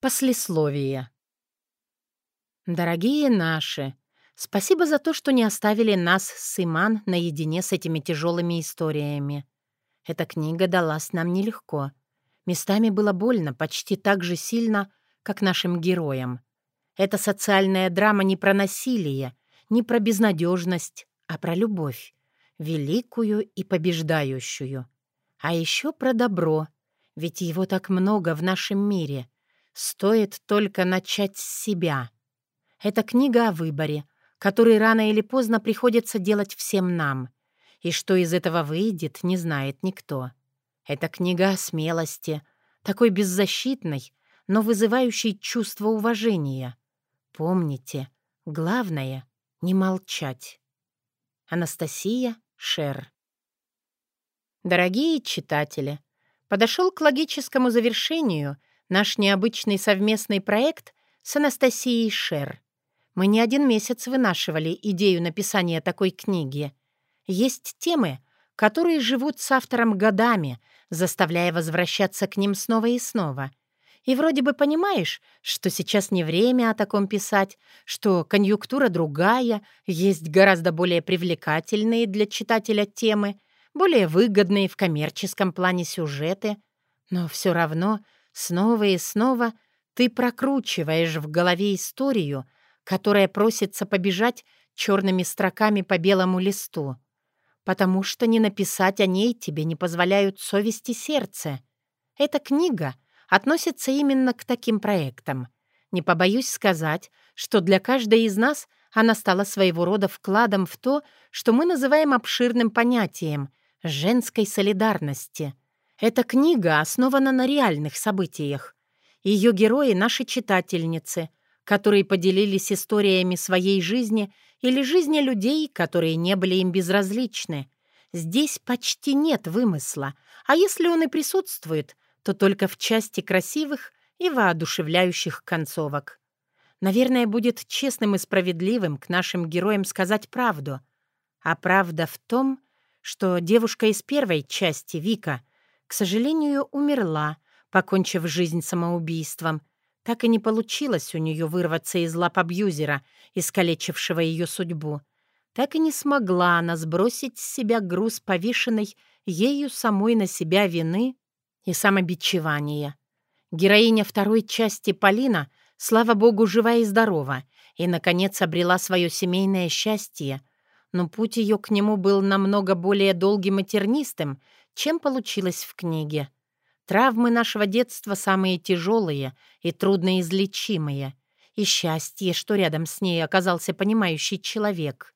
Послесловие. Дорогие наши, спасибо за то, что не оставили нас с Иман наедине с этими тяжелыми историями. Эта книга далась нам нелегко. Местами было больно почти так же сильно, как нашим героям. Это социальная драма не про насилие, не про безнадежность, а про любовь, великую и побеждающую. А еще про добро, ведь его так много в нашем мире — Стоит только начать с себя. Это книга о выборе, который рано или поздно приходится делать всем нам. И что из этого выйдет, не знает никто. Это книга о смелости, такой беззащитной, но вызывающей чувство уважения. Помните, главное — не молчать. Анастасия Шер Дорогие читатели, подошел к логическому завершению — Наш необычный совместный проект с Анастасией Шер. Мы не один месяц вынашивали идею написания такой книги. Есть темы, которые живут с автором годами, заставляя возвращаться к ним снова и снова. И вроде бы понимаешь, что сейчас не время о таком писать, что конъюнктура другая, есть гораздо более привлекательные для читателя темы, более выгодные в коммерческом плане сюжеты, но все равно — Снова и снова ты прокручиваешь в голове историю, которая просится побежать черными строками по белому листу, потому что не написать о ней тебе не позволяют совесть и сердце. Эта книга относится именно к таким проектам. Не побоюсь сказать, что для каждой из нас она стала своего рода вкладом в то, что мы называем обширным понятием — женской солидарности — эта книга основана на реальных событиях. Ее герои — наши читательницы, которые поделились историями своей жизни или жизни людей, которые не были им безразличны. Здесь почти нет вымысла, а если он и присутствует, то только в части красивых и воодушевляющих концовок. Наверное, будет честным и справедливым к нашим героям сказать правду. А правда в том, что девушка из первой части, Вика — к сожалению, умерла, покончив жизнь самоубийством. Так и не получилось у нее вырваться из лап абьюзера, искалечившего ее судьбу. Так и не смогла она сбросить с себя груз повешенной ею самой на себя вины и самобичевания. Героиня второй части Полина, слава богу, жива и здорова, и, наконец, обрела свое семейное счастье. Но путь ее к нему был намного более долгим и тернистым, чем получилось в книге. Травмы нашего детства самые тяжелые и трудноизлечимые. И счастье, что рядом с ней оказался понимающий человек.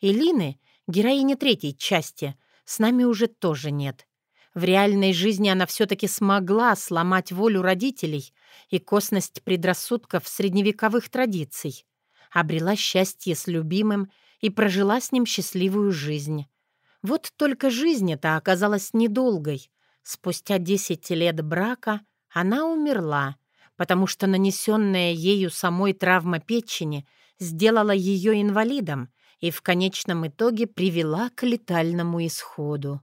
Илины, героини третьей части, с нами уже тоже нет. В реальной жизни она все-таки смогла сломать волю родителей и косность предрассудков средневековых традиций. Обрела счастье с любимым и прожила с ним счастливую жизнь. Вот только жизнь эта оказалась недолгой. Спустя 10 лет брака она умерла, потому что нанесенная ею самой травма печени сделала ее инвалидом и в конечном итоге привела к летальному исходу.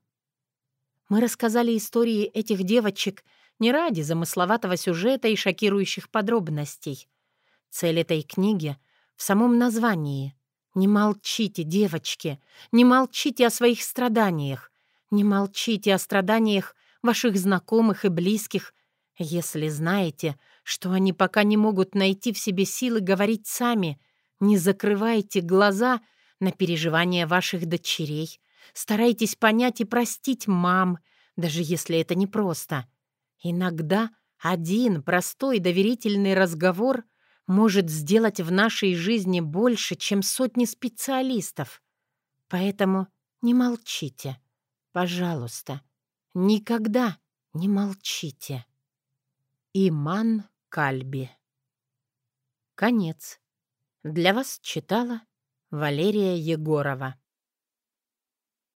Мы рассказали истории этих девочек не ради замысловатого сюжета и шокирующих подробностей. Цель этой книги в самом названии — не молчите, девочки, не молчите о своих страданиях, не молчите о страданиях ваших знакомых и близких, если знаете, что они пока не могут найти в себе силы говорить сами. Не закрывайте глаза на переживания ваших дочерей. Старайтесь понять и простить мам, даже если это непросто. Иногда один простой доверительный разговор — может сделать в нашей жизни больше, чем сотни специалистов. Поэтому не молчите. Пожалуйста, никогда не молчите. Иман Кальби Конец. Для вас читала Валерия Егорова.